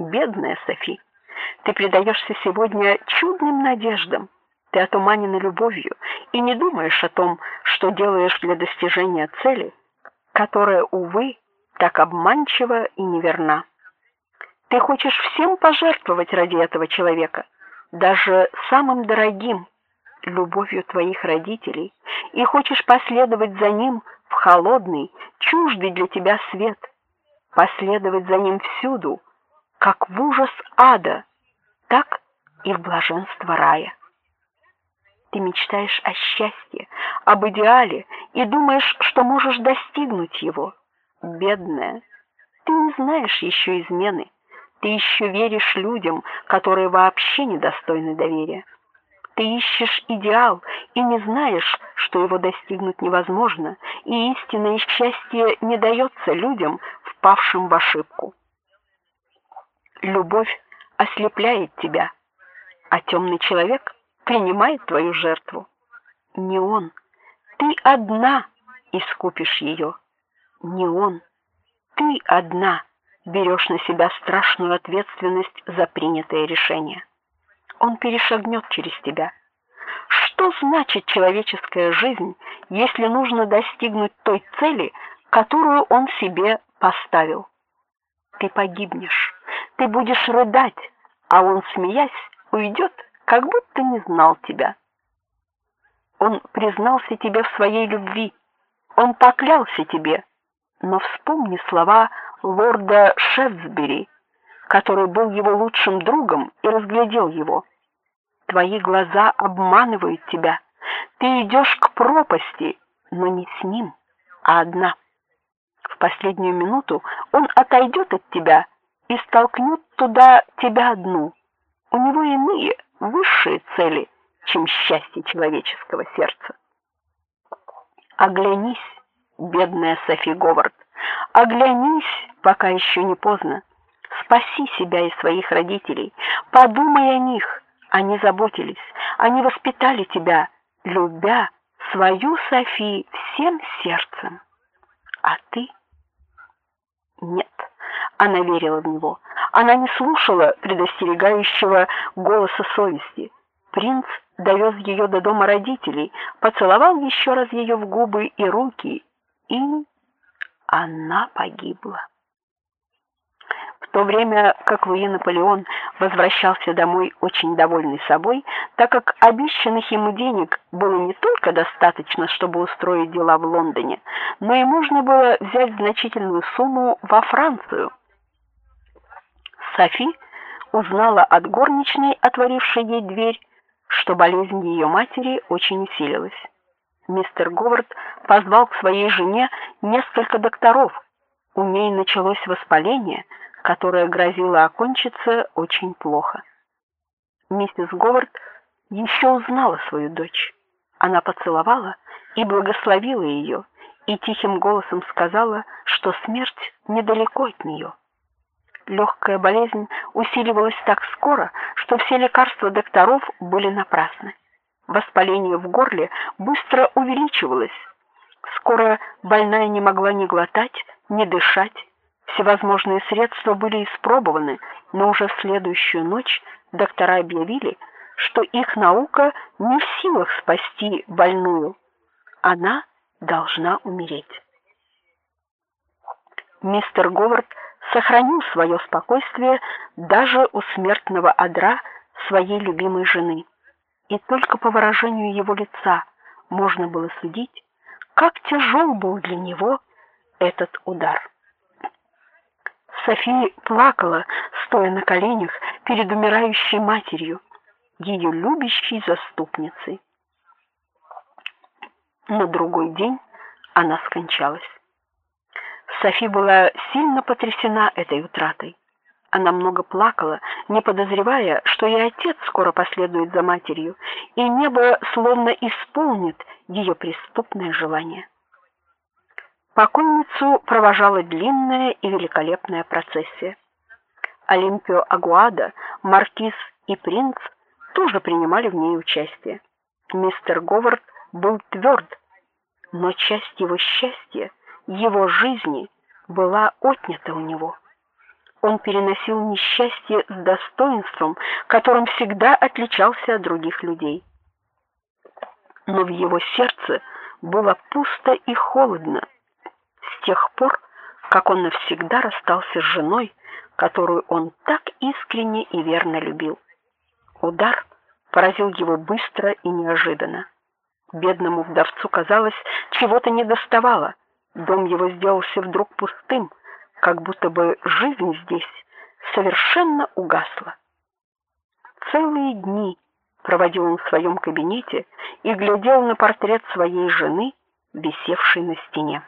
Бедная Софи, ты предаешься сегодня чудным надеждам. Ты отуманена любовью и не думаешь о том, что делаешь для достижения цели, которая увы так обманчива и неверна. Ты хочешь всем пожертвовать ради этого человека, даже самым дорогим любовью твоих родителей, и хочешь последовать за ним в холодный, чуждый для тебя свет, последовать за ним всюду, как в ужас ада, так и в блаженство рая. Ты мечтаешь о счастье, об идеале и думаешь, что можешь достигнуть его. Бедная, ты не знаешь еще измены. Ты еще веришь людям, которые вообще недостойны доверия. Ты ищешь идеал и не знаешь, что его достигнуть невозможно, и истинное счастье не дается людям, впавшим в ошибку. Любовь ослепляет тебя, а темный человек принимает твою жертву. Не он, ты одна искупишь ее. Не он, ты одна берешь на себя страшную ответственность за принятое решение. Он перешагнет через тебя. Что значит человеческая жизнь, если нужно достигнуть той цели, которую он себе поставил? Ты погибнешь. Ты будешь рыдать, а он, смеясь, уйдет, как будто не знал тебя. Он признался тебе в своей любви. Он поклялся тебе. Но вспомни слова лорда Шефсбери, который был его лучшим другом и разглядел его. Твои глаза обманывают тебя. Ты идешь к пропасти, но не с ним, а одна. В последнюю минуту он отойдет от тебя и столкнет туда тебя одну. У него иные, высшие цели, чем счастье человеческого сердца. Оглянись, бедная Софи Говард. Оглянись, пока еще не поздно. Спаси себя и своих родителей. Подумай о них. Они заботились, они воспитали тебя, любя свою Софи всем сердцем. А ты? Нет. Она верила в него. Она не слушала предостерегающего голоса совести. Принц довез ее до дома родителей, поцеловал еще раз ее в губы и руки, и она погибла. В то время как Луи Наполеон возвращался домой очень довольный собой, так как обещанных ему денег было не только достаточно, чтобы устроить дела в Лондоне, но и можно было взять значительную сумму во Францию. Софи узнала от горничной, отворившей ей дверь, что болезнь ее матери очень усилилась мистер Говард позвал к своей жене несколько докторов. У ней началось воспаление, которое грозило окончиться очень плохо. Миссис Говард еще узнала свою дочь. Она поцеловала и благословила ее, и тихим голосом сказала, что смерть недалеко от нее. Легкая болезнь усиливалась так скоро, что все лекарства докторов были напрасны. Воспаление в горле быстро увеличивалось. Скоро больная не могла ни глотать, ни дышать. Всевозможные средства были испробованы, но уже в следующую ночь доктора объявили, что их наука не в силах спасти больную. Она должна умереть. Мистер Говард сохранил свое спокойствие даже у смертного одра своей любимой жены и только по выражению его лица можно было судить, как тяжел был для него этот удар. София плакала, стоя на коленях перед умирающей матерью, ее любящей заступницей. На другой день она скончалась. Софи была сильно потрясена этой утратой. Она много плакала, не подозревая, что и отец скоро последует за матерью, и небо словно исполнит ее преступное желание. Покойницу провожала длинная и великолепная процессия. Олимпио Агуада, маркиз и принц тоже принимали в ней участие. Мистер Говард был тверд, но часть его счастья, его жизни была отнята у него. Он переносил несчастье с достоинством, которым всегда отличался от других людей. Но в его сердце было пусто и холодно с тех пор, как он навсегда расстался с женой, которую он так искренне и верно любил. Удар поразил его быстро и неожиданно. Бедному вдовцу казалось, чего-то недоставало. Дом его сделался вдруг пустым, как будто бы жизнь здесь совершенно угасла. Целые дни проводил он в своем кабинете и глядел на портрет своей жены, висевший на стене.